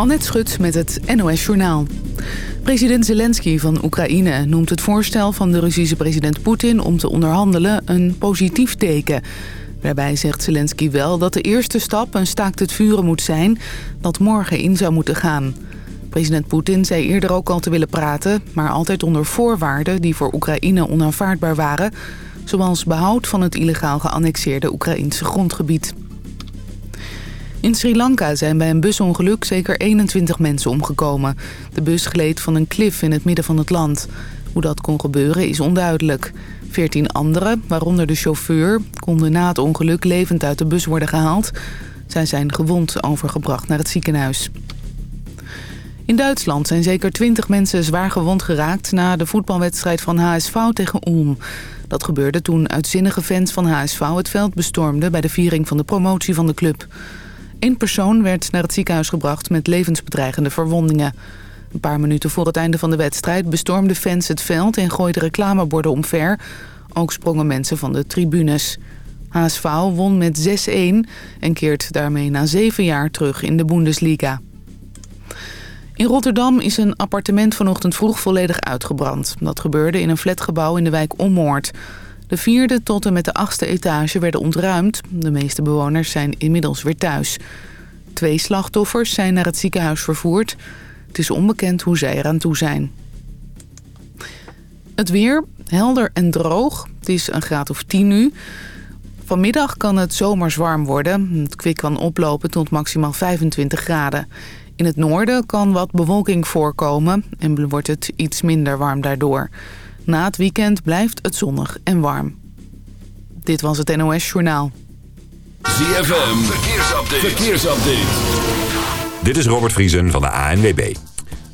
Annette Schut met het NOS Journaal. President Zelensky van Oekraïne noemt het voorstel van de Russische president Poetin... om te onderhandelen een positief teken. Daarbij zegt Zelensky wel dat de eerste stap een staakt het vuren moet zijn... dat morgen in zou moeten gaan. President Poetin zei eerder ook al te willen praten... maar altijd onder voorwaarden die voor Oekraïne onaanvaardbaar waren... zoals behoud van het illegaal geannexeerde Oekraïnse grondgebied. In Sri Lanka zijn bij een busongeluk zeker 21 mensen omgekomen. De bus gleed van een klif in het midden van het land. Hoe dat kon gebeuren is onduidelijk. 14 anderen, waaronder de chauffeur, konden na het ongeluk levend uit de bus worden gehaald. Zij zijn gewond overgebracht naar het ziekenhuis. In Duitsland zijn zeker 20 mensen zwaar gewond geraakt... na de voetbalwedstrijd van HSV tegen Ulm. Dat gebeurde toen uitzinnige fans van HSV het veld bestormden... bij de viering van de promotie van de club. Eén persoon werd naar het ziekenhuis gebracht met levensbedreigende verwondingen. Een paar minuten voor het einde van de wedstrijd bestormden fans het veld en gooiden reclameborden omver. Ook sprongen mensen van de tribunes. HSV won met 6-1 en keert daarmee na zeven jaar terug in de Bundesliga. In Rotterdam is een appartement vanochtend vroeg volledig uitgebrand. Dat gebeurde in een flatgebouw in de wijk Ommoord. De vierde tot en met de achtste etage werden ontruimd. De meeste bewoners zijn inmiddels weer thuis. Twee slachtoffers zijn naar het ziekenhuis vervoerd. Het is onbekend hoe zij eraan toe zijn. Het weer, helder en droog. Het is een graad of 10 nu. Vanmiddag kan het zomers warm worden. Het kwik kan oplopen tot maximaal 25 graden. In het noorden kan wat bewolking voorkomen en wordt het iets minder warm daardoor. Na het weekend blijft het zonnig en warm. Dit was het NOS Journaal. ZFM, verkeersupdate. verkeersupdate. Dit is Robert Vriesen van de ANWB.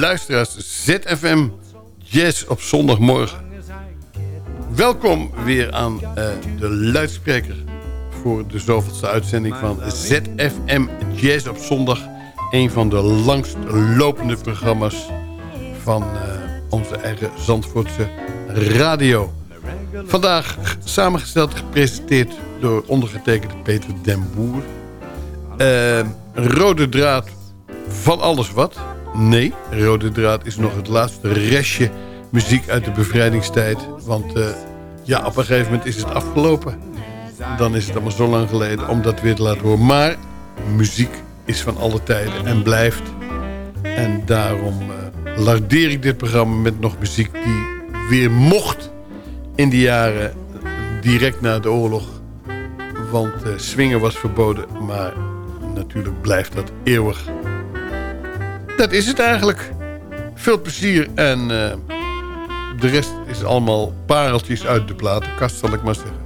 Luisteraars, ZFM Jazz op zondagmorgen. Welkom weer aan eh, de luidspreker voor de zoveelste uitzending van ZFM Jazz op zondag. Een van de langst lopende programma's van eh, onze eigen Zandvoortse radio. Vandaag samengesteld, gepresenteerd door ondergetekende Peter den Boer. Eh, rode draad van alles wat. Nee, rode draad is nog het laatste restje muziek uit de bevrijdingstijd. Want eh, ja, op een gegeven moment is het afgelopen. Dan is het allemaal zo lang geleden om dat weer te laten horen. Maar muziek is van alle tijden en blijft. En daarom uh, lardeer ik dit programma met nog muziek die weer mocht in de jaren direct na de oorlog. Want uh, swingen was verboden, maar natuurlijk blijft dat eeuwig. Dat is het eigenlijk. Veel plezier en uh, de rest is allemaal pareltjes uit de platenkast, zal ik maar zeggen.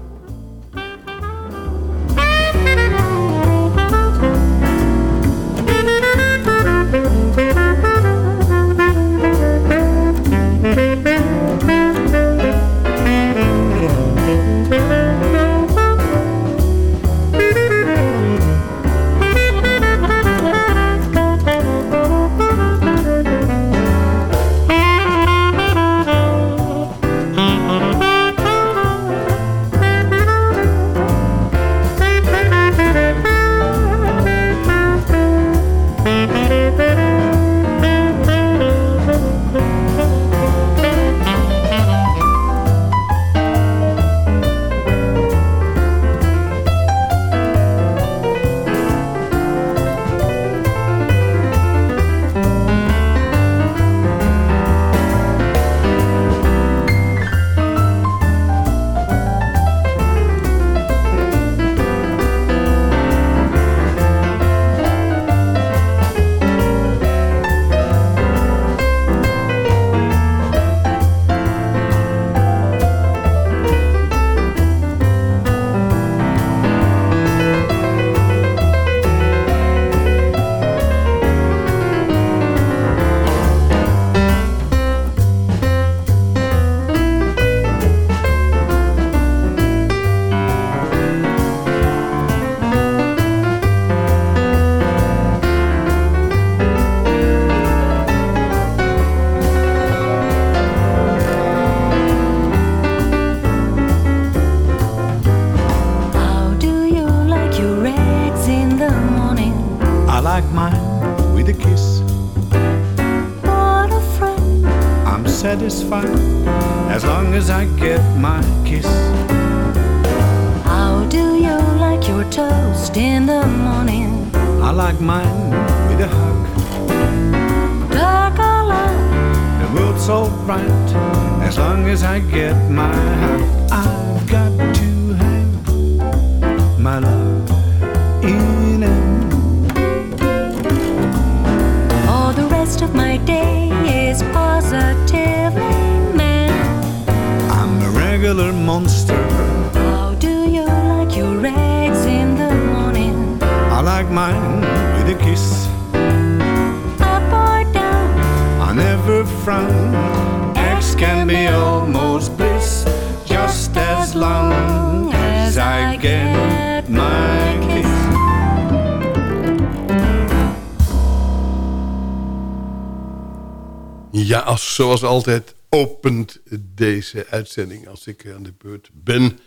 Ja, als, zoals altijd opent deze uitzending als ik aan de beurt ben...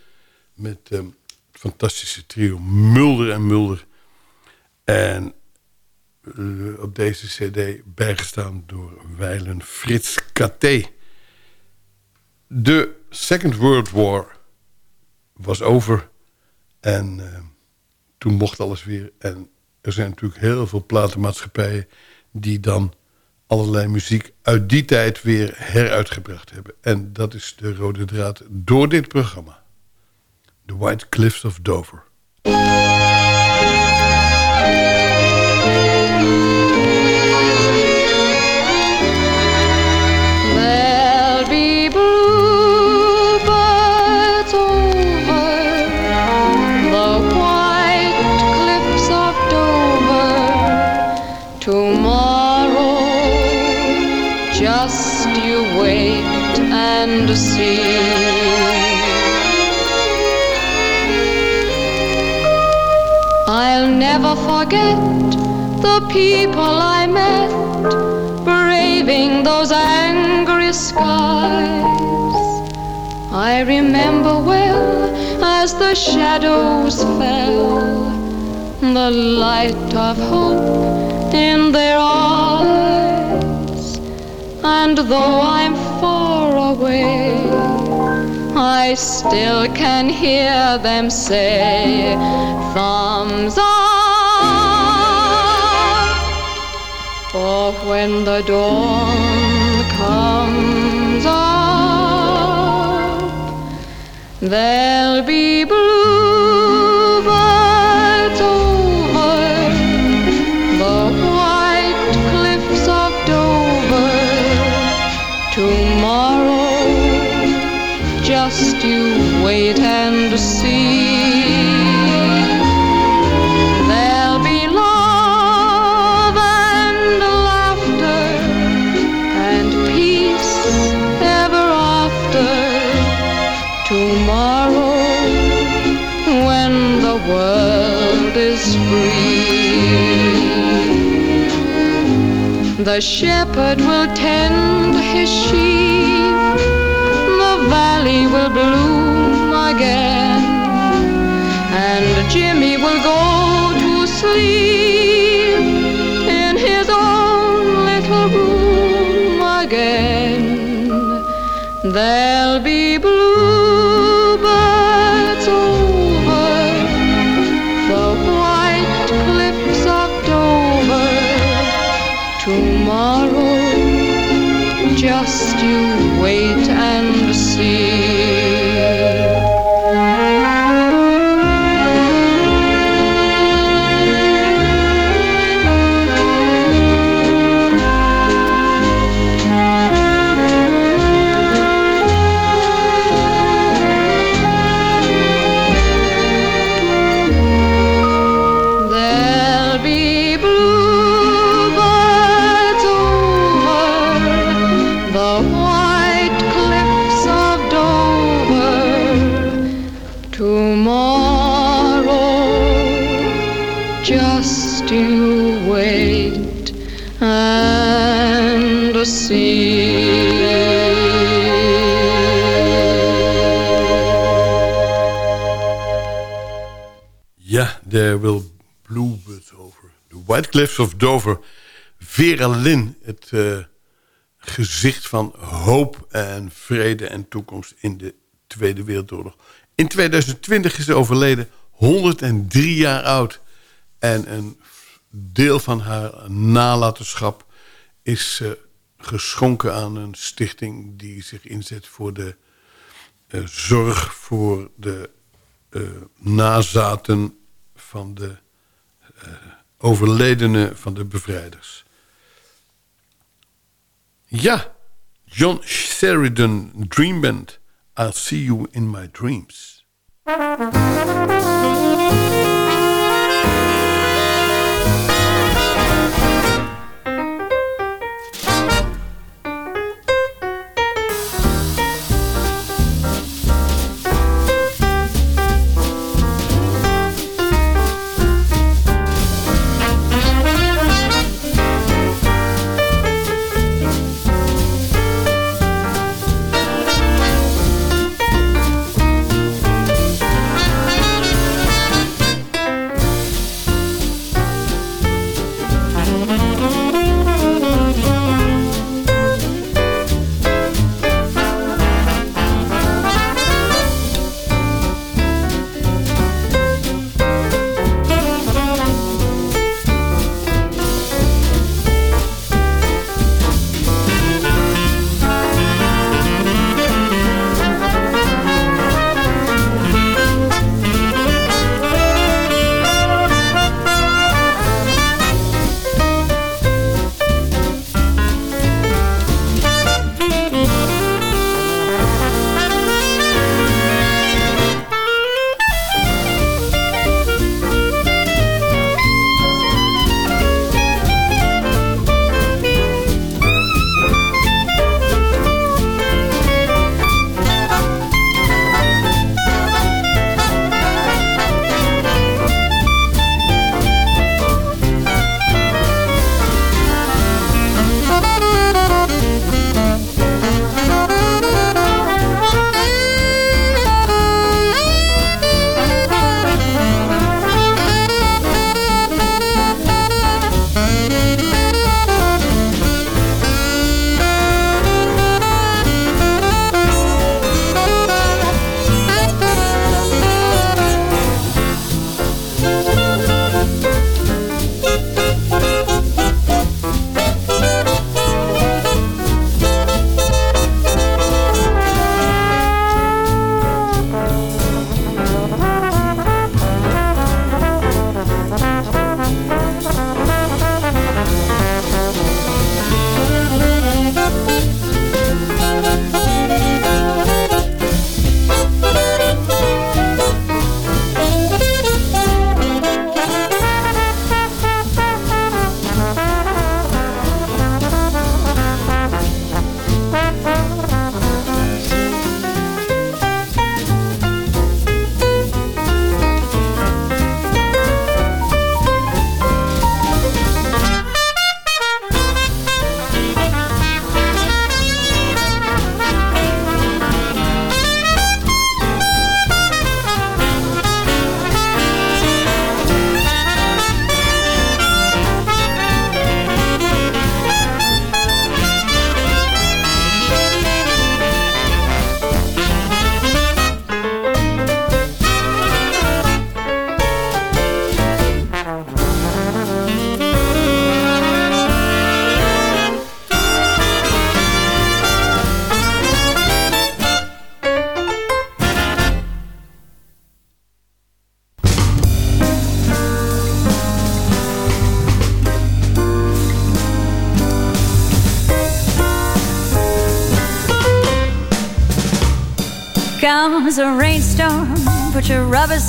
met ehm, het fantastische trio Mulder en Mulder. En eh, op deze cd bijgestaan door wijlen Frits Katé. De Second World War was over en eh, toen mocht alles weer. En er zijn natuurlijk heel veel platenmaatschappijen die dan allerlei muziek uit die tijd weer heruitgebracht hebben. En dat is de rode draad door dit programma. The White Cliffs of Dover. Forget the people I met braving those angry skies. I remember well as the shadows fell, the light of hope in their eyes. And though I'm far away, I still can hear them say, thumbs up. When the dawn comes up, there'll be bluebirds The shepherd will tend his sheep, the valley will bloom again, and Jimmy will go to sleep in his own little room again. There'll be bluebirds wait and see. White Cliffs of Dover. Vera Lynn, het eh, gezicht van hoop en vrede en toekomst in de Tweede Wereldoorlog. In 2020 is ze overleden, 103 jaar oud. En een deel van haar nalatenschap is eh, geschonken aan een stichting die zich inzet voor de eh, zorg voor de nazaten van de overledenen van de bevrijders. Ja, John Sheridan Dream Band. I'll see you in my dreams.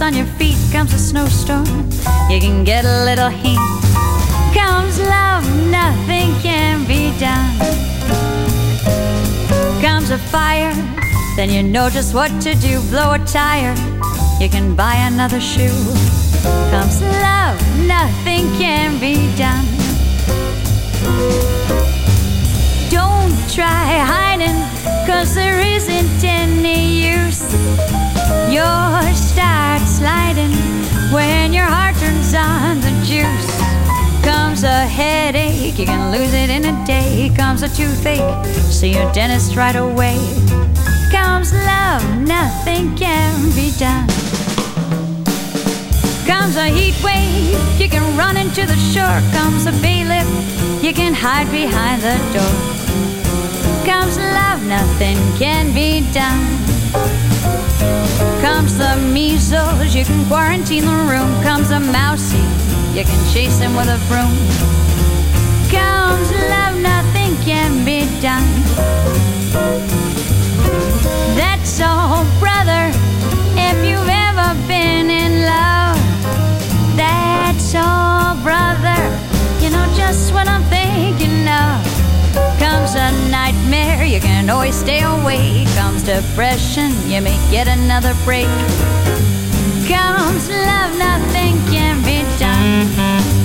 On your feet. Comes a snowstorm, you can get a little heat. Comes love, nothing can be done. Comes a fire, then you know just what to do. Blow a tire, you can buy another shoe. Comes love, nothing can be done. Don't try hiding, cause there isn't any use. You'll start sliding when your heart turns on the juice. Comes Comes a headache, you can lose it in a day. Comes a toothache, see your dentist right away. Comes love, nothing can be done. Comes a heat wave, you can run into the shore. Comes a bailiff, you can hide behind the door. Comes love, nothing can be done. Comes the measles, you can quarantine the room. Comes a mousey, you can chase him with a broom. Comes love, nothing can be done. That's all, brother, if you've ever been in love. That's all, brother, you know just what I'm thinking of. Comes a nightmare, you can always stay awake. Comes depression, you may get another break. Comes love, nothing can be done.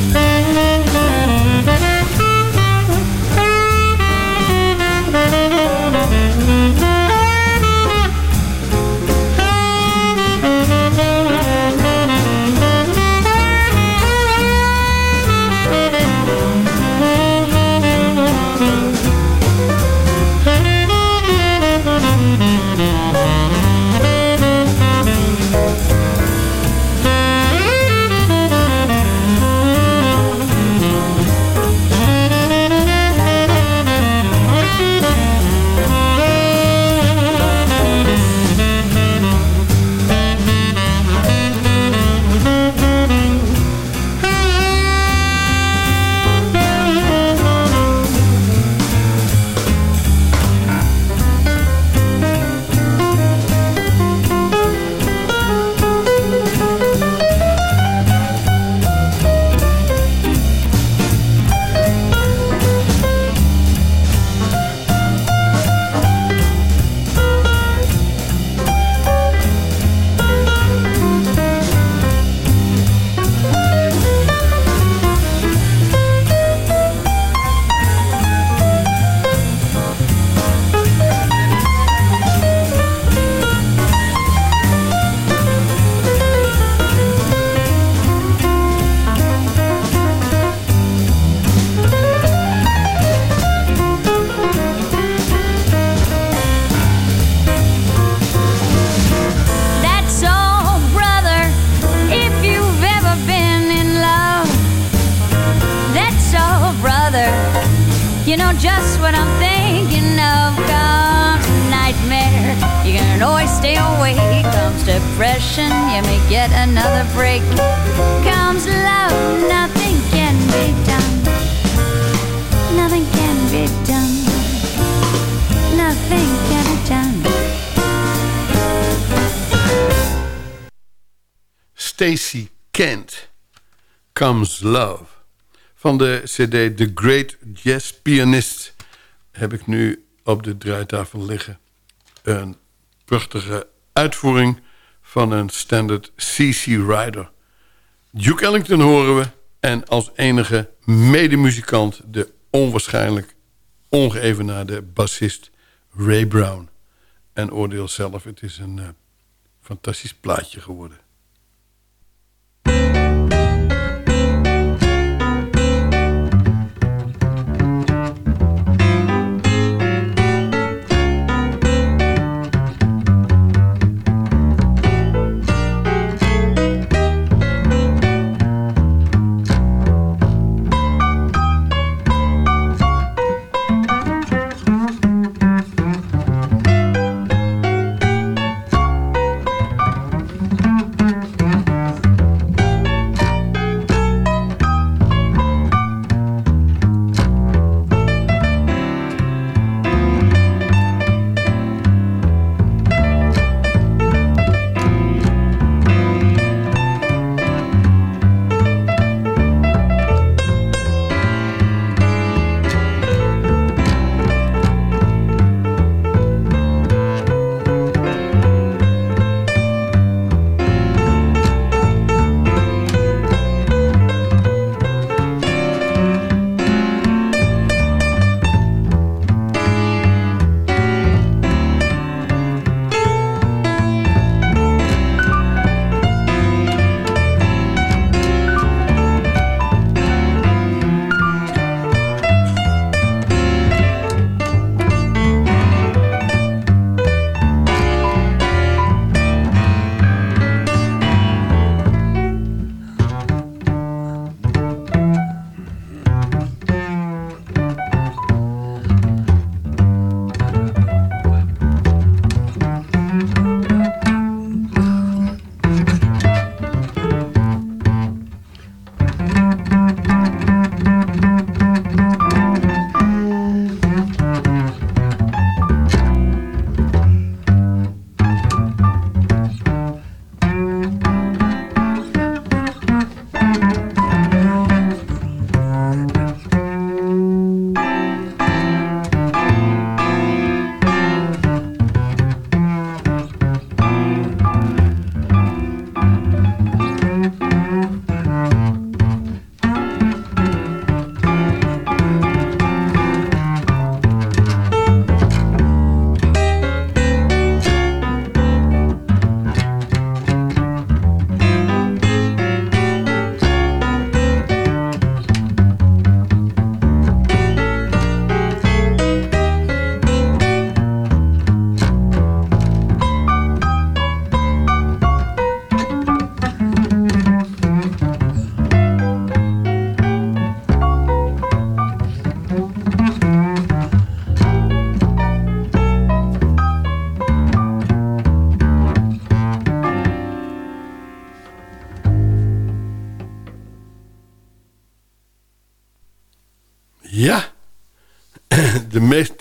Comes Love. Van de cd The Great Jazz Pianist heb ik nu op de draaitafel liggen. Een prachtige uitvoering van een standard CC Rider. Duke Ellington horen we. En als enige medemuzikant de onwaarschijnlijk ongeëvenaarde bassist Ray Brown. En oordeel zelf, het is een eh, fantastisch plaatje geworden.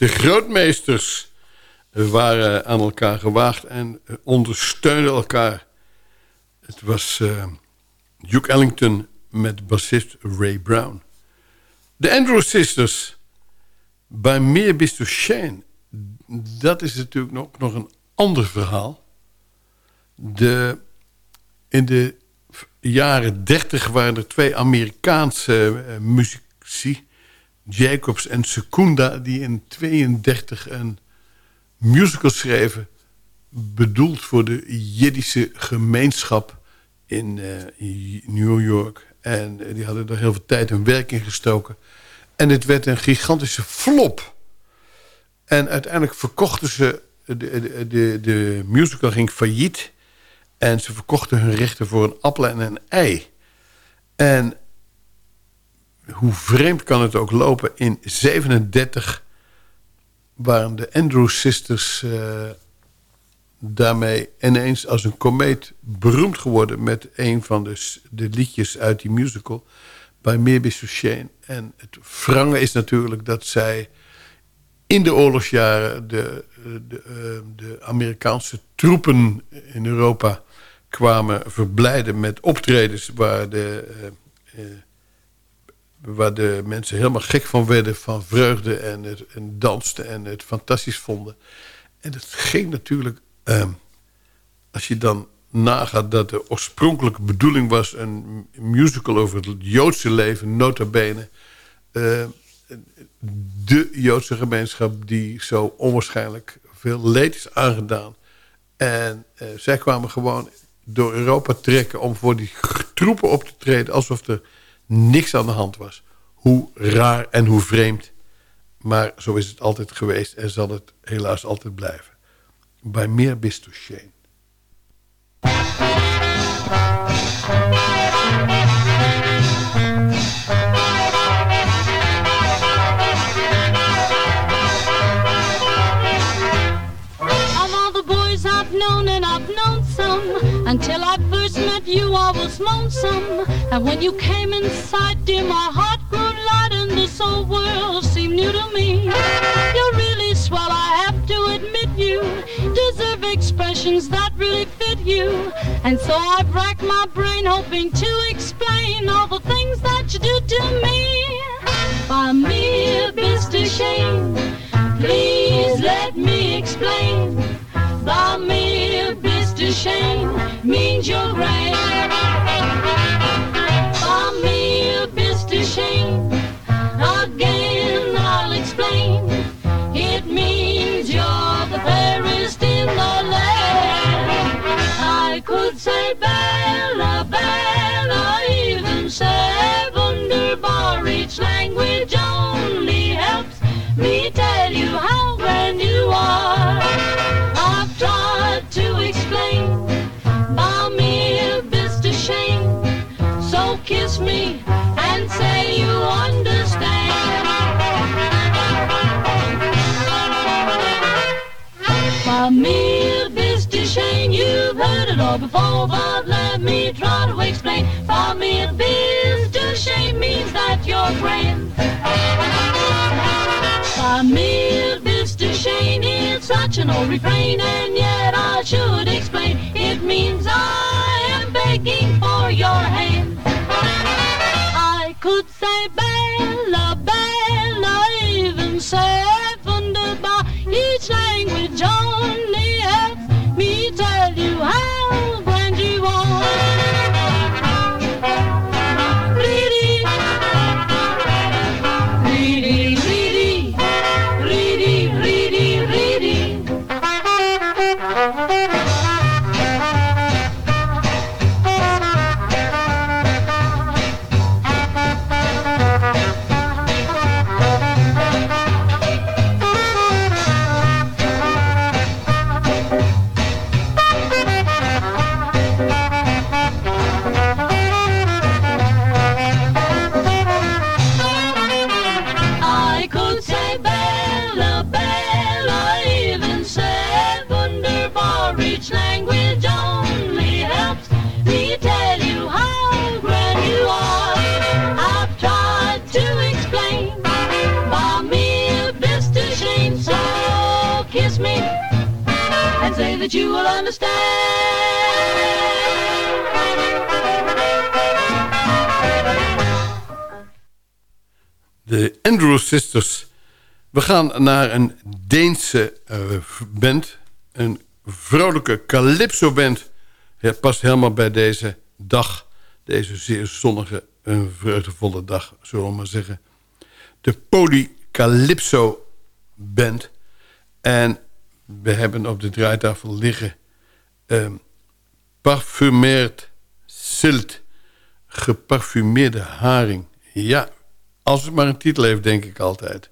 De, meest, de grootmeesters waren aan elkaar gewaagd en ondersteunden elkaar. Het was uh, Duke Ellington met bassist Ray Brown. De Andrew Sisters, bij meer bist Shane. Dat is natuurlijk nog, nog een ander verhaal. De, in de jaren dertig waren er twee Amerikaanse uh, muzici... Jacobs en Secunda, die in 32 een musical schreven... bedoeld voor de Jiddische gemeenschap in uh, New York. En uh, die hadden er heel veel tijd en werk in gestoken. En het werd een gigantische flop. En uiteindelijk verkochten ze... De, de, de, de musical ging failliet... En ze verkochten hun rechten voor een appel en een ei. En hoe vreemd kan het ook lopen... in 37 waren de Andrew Sisters uh, daarmee ineens als een komeet beroemd geworden... met een van de, de liedjes uit die musical... bij Maybe Shane. En het wrange is natuurlijk dat zij in de oorlogsjaren... de, de, uh, de Amerikaanse troepen in Europa kwamen verblijden met optredens... waar de... waar de mensen helemaal gek van werden van vreugde en, het, en dansten en het fantastisch vonden. En het ging natuurlijk, uh, als je dan nagaat dat de oorspronkelijke bedoeling was... een musical over het Joodse leven, nota bene... Uh, de Joodse gemeenschap die zo onwaarschijnlijk veel leed is aangedaan. En uh, zij kwamen gewoon door Europa trekken om voor die troepen op te treden... alsof er niks aan de hand was. Hoe raar en hoe vreemd. Maar zo is het altijd geweest en zal het helaas altijd blijven. Bij meer bist Shane. known and known some Until I first met you I was lonesome And when you came inside dear my heart grew light And this whole world seemed new to me You're really swell I have to admit you Deserve expressions that really fit you And so I've racked my brain hoping to explain All the things that you do to me By me, Mr. Shane Please let me explain by me, Mr. Shane, means you're great. Before, but let me try to explain. By mere Mr. Shane means that you're grand. By mere Mr. Shane, it's such an old refrain, and yet I should explain. It means I am begging for your hand. I could say Bella, that you will understand. De Andrews Sisters. We gaan naar een Deense eh, band. Een vrolijke calypso-band. Het past helemaal bij deze dag. Deze zeer zonnige en vreugdevolle dag, zullen we maar zeggen. De Polycalypso Band. En we hebben op de draaitafel liggen... Um, parfumeerd zilt. Geparfumeerde haring. Ja, als het maar een titel heeft, denk ik altijd.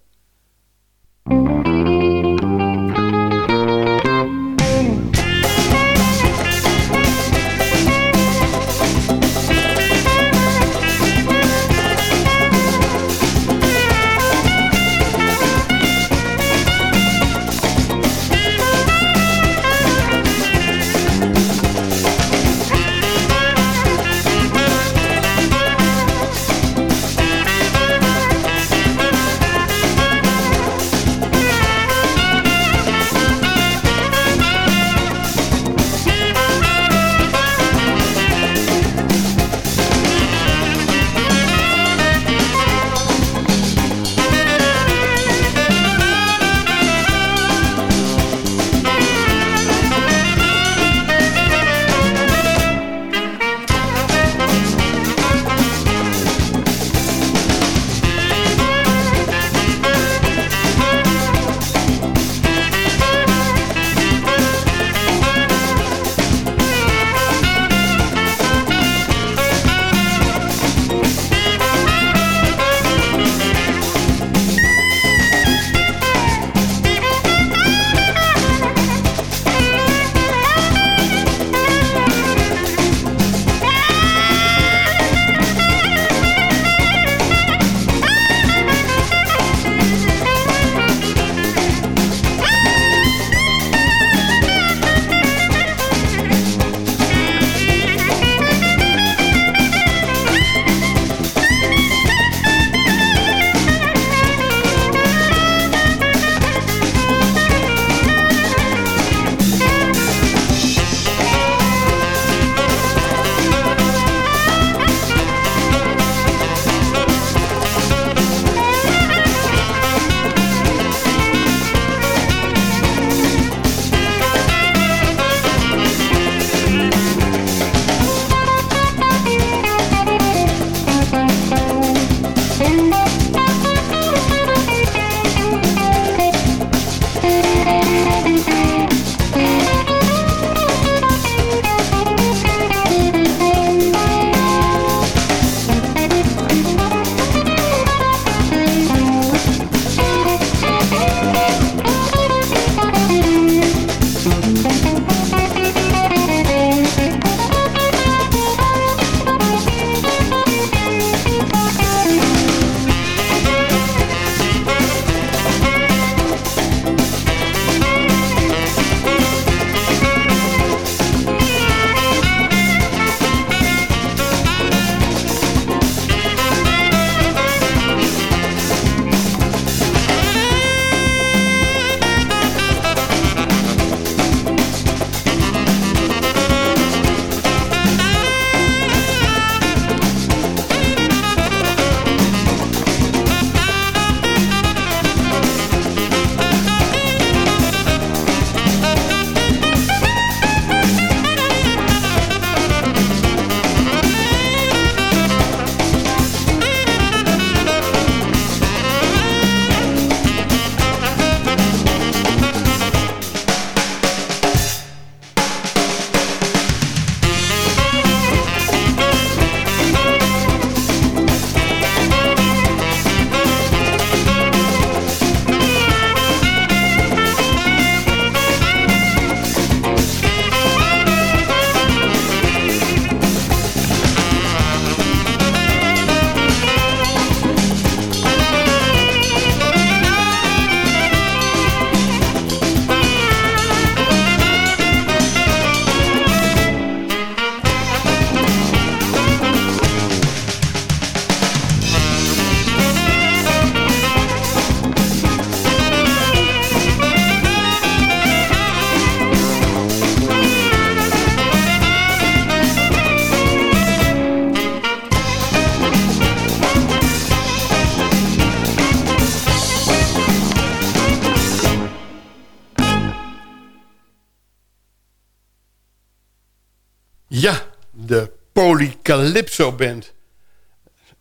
Ja, de Polycalypso Band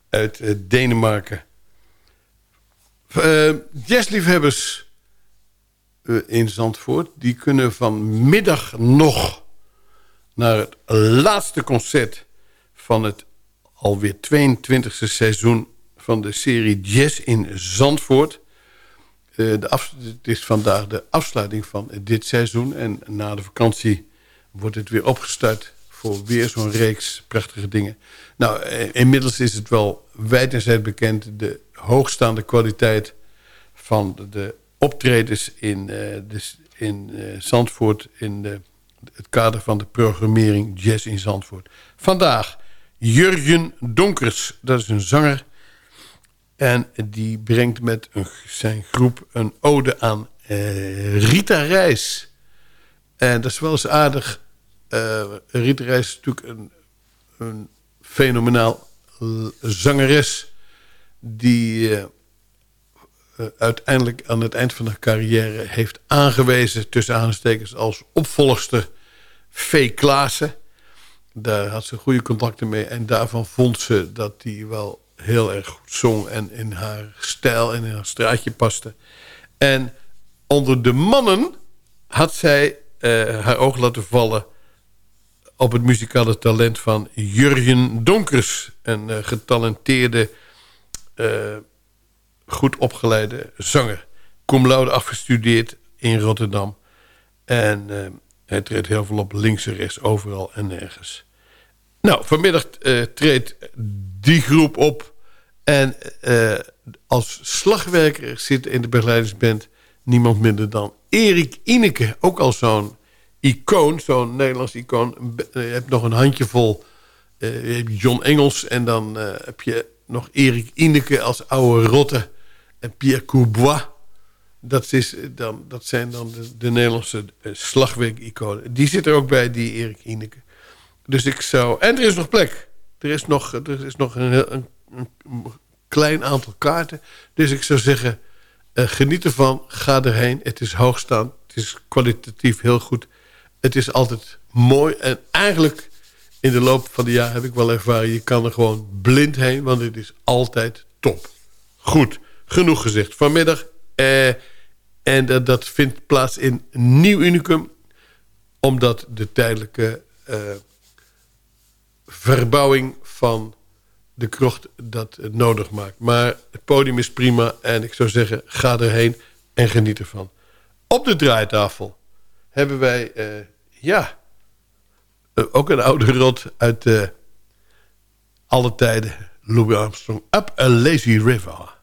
uit eh, Denemarken. Uh, jazzliefhebbers uh, in Zandvoort... die kunnen vanmiddag nog naar het laatste concert... van het alweer 22e seizoen van de serie Jazz in Zandvoort. Uh, de het is vandaag de afsluiting van dit seizoen... en na de vakantie wordt het weer opgestart voor weer zo'n reeks prachtige dingen. Nou, inmiddels is het wel wijd en bekend... de hoogstaande kwaliteit van de optredens in, uh, de, in uh, Zandvoort... in de, het kader van de programmering Jazz in Zandvoort. Vandaag Jurjen Donkers, dat is een zanger... en die brengt met zijn groep een ode aan Rita Reis... En dat is wel eens aardig uh, Rita Reis is natuurlijk een, een fenomenaal zangeres... die uh, uh, uiteindelijk aan het eind van haar carrière heeft aangewezen... tussen aanstekens als opvolgster V. Klaassen. Daar had ze goede contacten mee. En daarvan vond ze dat die wel heel erg goed zong... en in haar stijl en in haar straatje paste. En onder de mannen had zij haar oog laten vallen op het muzikale talent van Jurjen Donkers. Een uh, getalenteerde, uh, goed opgeleide zanger. Cum laude afgestudeerd in Rotterdam. En uh, hij treedt heel veel op links en rechts, overal en nergens. Nou, vanmiddag treedt die groep op. En als slagwerker zit in de begeleidingsband niemand minder dan Erik Ineke. Ook al zo'n icoon, zo'n Nederlands icoon. Je hebt nog een handjevol uh, John Engels... en dan uh, heb je nog Erik Ineke als oude rotte... en Pierre Courbois. Dat, is dan, dat zijn dan de, de Nederlandse slagwerk-iconen. Die zit er ook bij, die Erik Ineke. Dus ik zou... En er is nog plek. Er is nog, er is nog een, een, een klein aantal kaarten. Dus ik zou zeggen, geniet ervan. Ga erheen. Het is hoogstaand. Het is kwalitatief heel goed het is altijd mooi. En eigenlijk in de loop van de jaar heb ik wel ervaren... je kan er gewoon blind heen, want het is altijd top. Goed, genoeg gezegd. Vanmiddag, eh, en dat, dat vindt plaats in Nieuw Unicum... omdat de tijdelijke eh, verbouwing van de krocht dat nodig maakt. Maar het podium is prima en ik zou zeggen, ga erheen en geniet ervan. Op de draaitafel hebben wij, uh, ja, uh, ook een oude rot uit uh, alle tijden. Louis Armstrong, Up a Lazy River.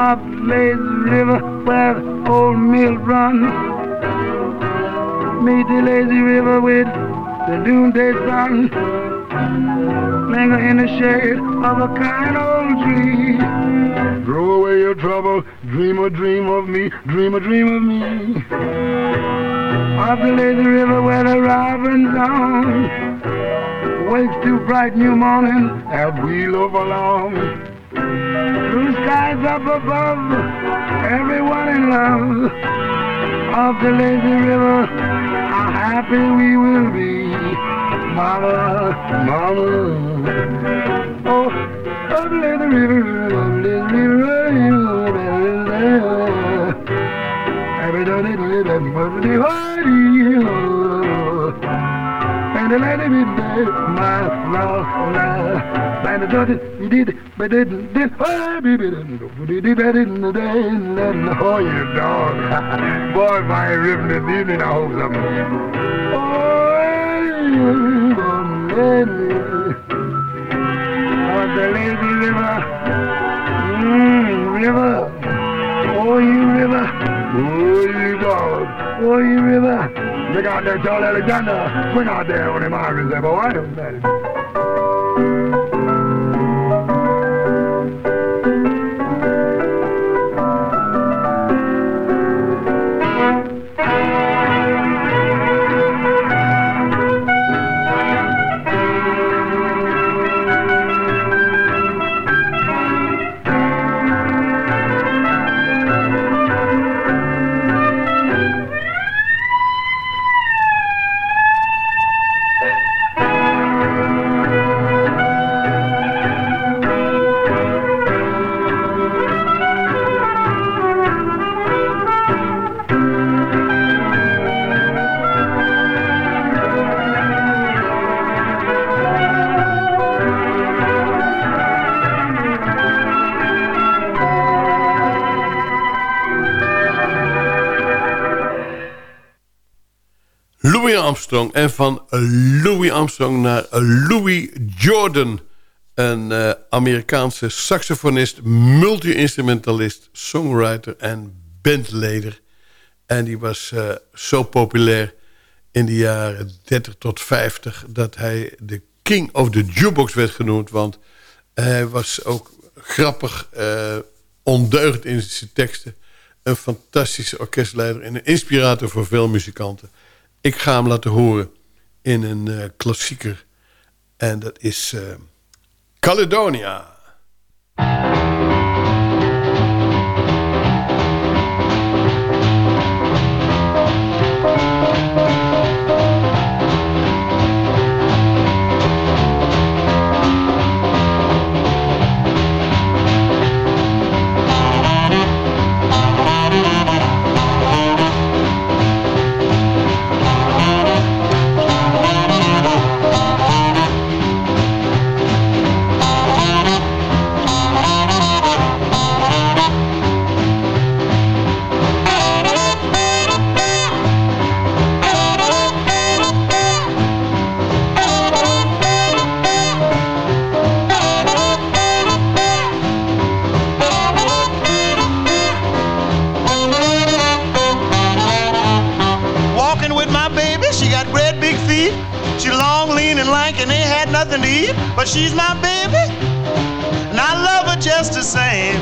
my lazy river where the old mill runs. Meet the lazy river with the noonday sun. Linger in the shade of a kind old tree. Throw away your trouble, dream a dream of me, dream a dream of me. Up the lazy river where the robin's on. Wakes to bright new morning as we love along. Blue skies up above, everyone in love. Off the lazy river, how happy we will be. Mama, mama. Oh, up the lazy river, up the lazy river. everybody do that muddy water the lady with my love, love. By the daughter, did, but did, did, oh, baby, did, did, did, did, oh, you dog. Boy, if I ain't ripping this evening, I hope something. Oh, lady. Oh, the lazy river. Mmm, river. Oh, you river. Where you going? Where you river? Bring out there, Charlie Alexander. Swing out there on the margins. That boy. En van Louis Armstrong naar Louis Jordan. Een eh, Amerikaanse saxofonist, multi-instrumentalist, songwriter en bandleider. En die was eh, zo populair in de jaren 30 tot 50... dat hij de King of the Jukebox werd genoemd. Want hij was ook grappig, eh ondeugend in zijn teksten. Een fantastische orkestleider en een inspirator voor veel muzikanten. Ik ga hem laten horen in een eh, klassieker. En dat is eh, Caledonia. But she's my baby, and I love her just the same.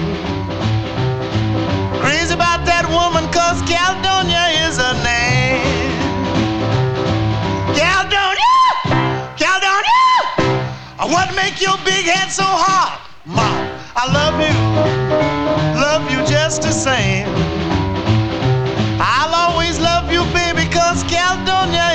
Crazy about that woman, cause Caledonia is her name. Caledonia! Caledonia! Uh, what make your big head so hot? Mom, I love you, love you just the same. I'll always love you, baby, cause Caledonia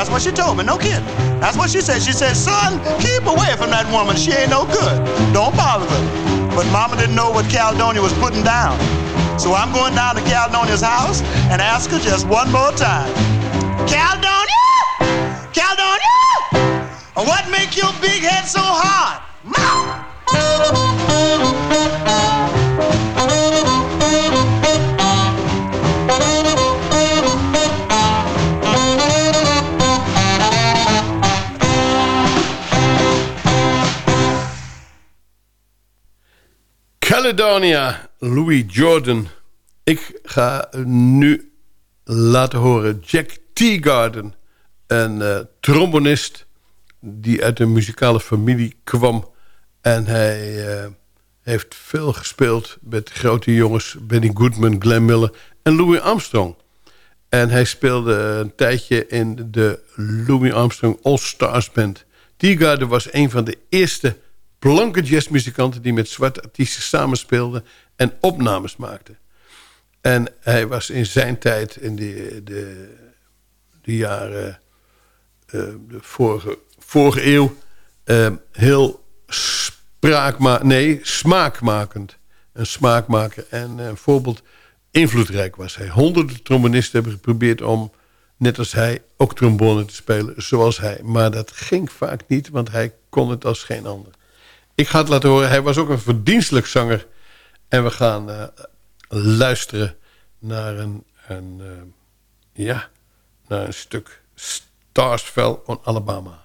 That's what she told me, no kidding. That's what she said. She said, son, keep away from that woman. She ain't no good. Don't bother her. But mama didn't know what Caledonia was putting down. So I'm going down to Caledonia's house and ask her just one more time. Caledonia! Caledonia! What make your big head so hard? Caledonia, Louis Jordan. Ik ga nu laten horen Jack Teagarden. Een eh, trombonist die uit een muzikale familie kwam. En hij eh, heeft veel gespeeld met grote jongens. Benny Goodman, Glenn Miller en Louis Armstrong. En hij speelde een tijdje in de Louis Armstrong All Stars Band. Teagarden was een van de eerste blanke jazzmuzikanten... die met zwarte artiesten samenspeelden en opnames maakte. En hij was in zijn tijd, in de, de, de jaren... eh, de vorige, vorige eeuw... eh, heel spraakma nee, smaakmakend. Een smaakmaker. En een voorbeeld, invloedrijk was hij. Honderden trombonisten hebben geprobeerd om, net als hij, ook trombone te spelen zoals hij. Maar dat ging vaak niet, want hij kon het als geen ander. Ik ga het laten horen. Hij was ook een verdienstelijk zanger. En we gaan uh, luisteren naar een, een uh, ja, naar een stuk Starsfell on Alabama.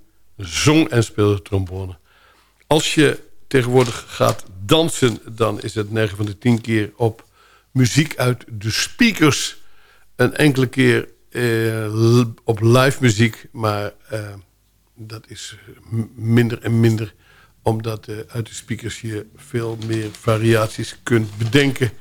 zong en speelde trombone. Als je tegenwoordig gaat dansen... dan is het 9 van de 10 keer op muziek uit de speakers. Een enkele keer eh, op live muziek. Maar eh, dat is minder en minder. Omdat uh, uit de speakers je veel meer variaties kunt bedenken...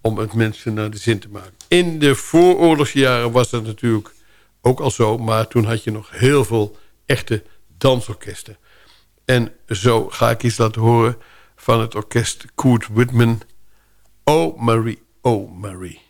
om het mensen naar de zin te maken. In de vooroorlogsjaren was dat natuurlijk ook al zo. Maar toen had je nog heel veel echte dansorkesten. En zo ga ik iets laten horen van het orkest Koert Whitman. Oh Marie, oh Marie.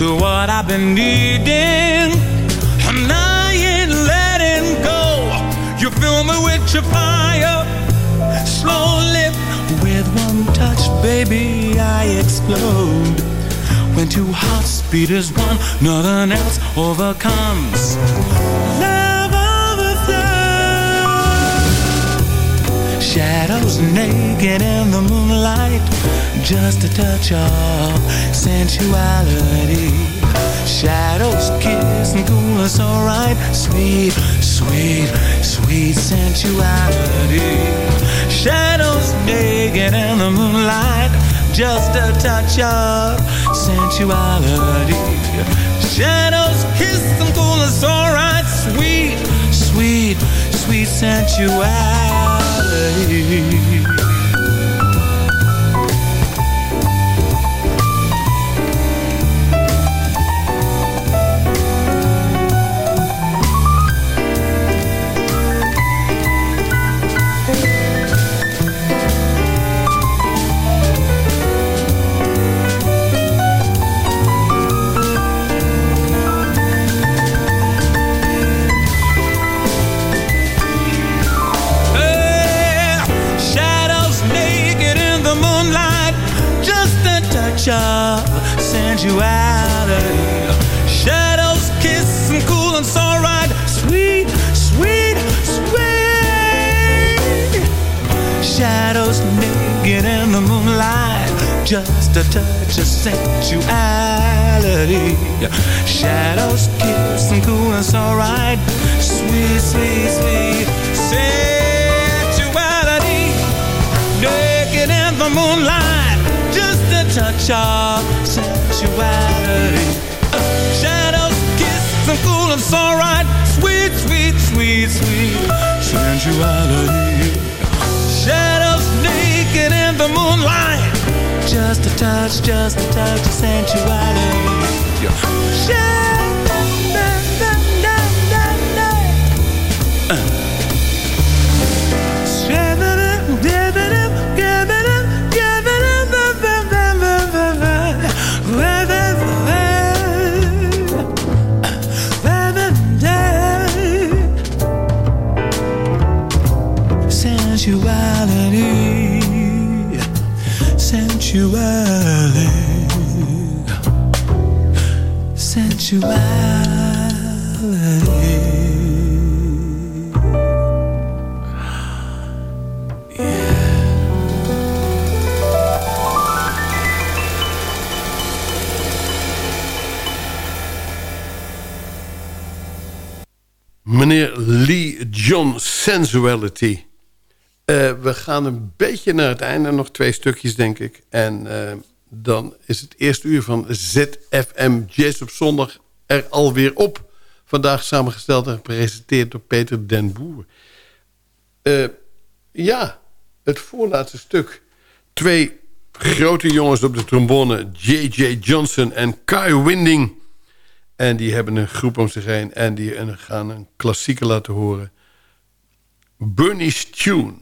To what I've been needing. And I ain't letting go. You fill me with your fire. Slowly, with one touch, baby, I explode. When two hearts beat as one, nothing else overcomes. Love naked in the moonlight, just a touch of sensuality. Shadows kiss and cool us alright, sweet, sweet, sweet sensuality. Shadows naked in the moonlight, just a touch of sensuality. Shadows kiss and cool us alright, sweet, sweet, sweet sensuality away. Touch of sensuality. Shadows kiss and cool and so right, sweet, sweet, sweet. Shadows naked in the moonlight, just a touch of sensuality. Shadows kiss and cool and so right, sweet, sweet, sweet sensuality. Naked in the moonlight, touch of sensuality. Uh, shadows kiss and cool and so right, sweet, sweet, sweet, sweet sensuality. Shadows naked in the moonlight, just a touch, just a touch of sensuality. Sensuality, John Sensuality. Eh, we gaan een beetje naar het einde. Nog twee stukjes, denk ik. En eh, dan is het eerste uur van ZFM Jazz op zondag er alweer op. Vandaag samengesteld en gepresenteerd door Peter den Boer. Eh, ja, het voorlaatste stuk. Twee grote jongens op de trombone. J.J. Johnson en Kai Winding. En die hebben een groep om zich heen. En die gaan een klassieker laten horen. Bernie's Tune.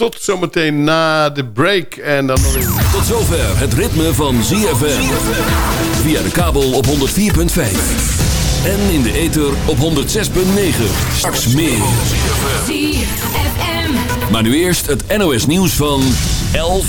Tot zometeen na de break. En dan nog even... Tot zover het ritme van ZFM. Via de kabel op 104.5. En in de ether op 106.9. Straks meer. ZFM. Maar nu eerst het NOS nieuws van 11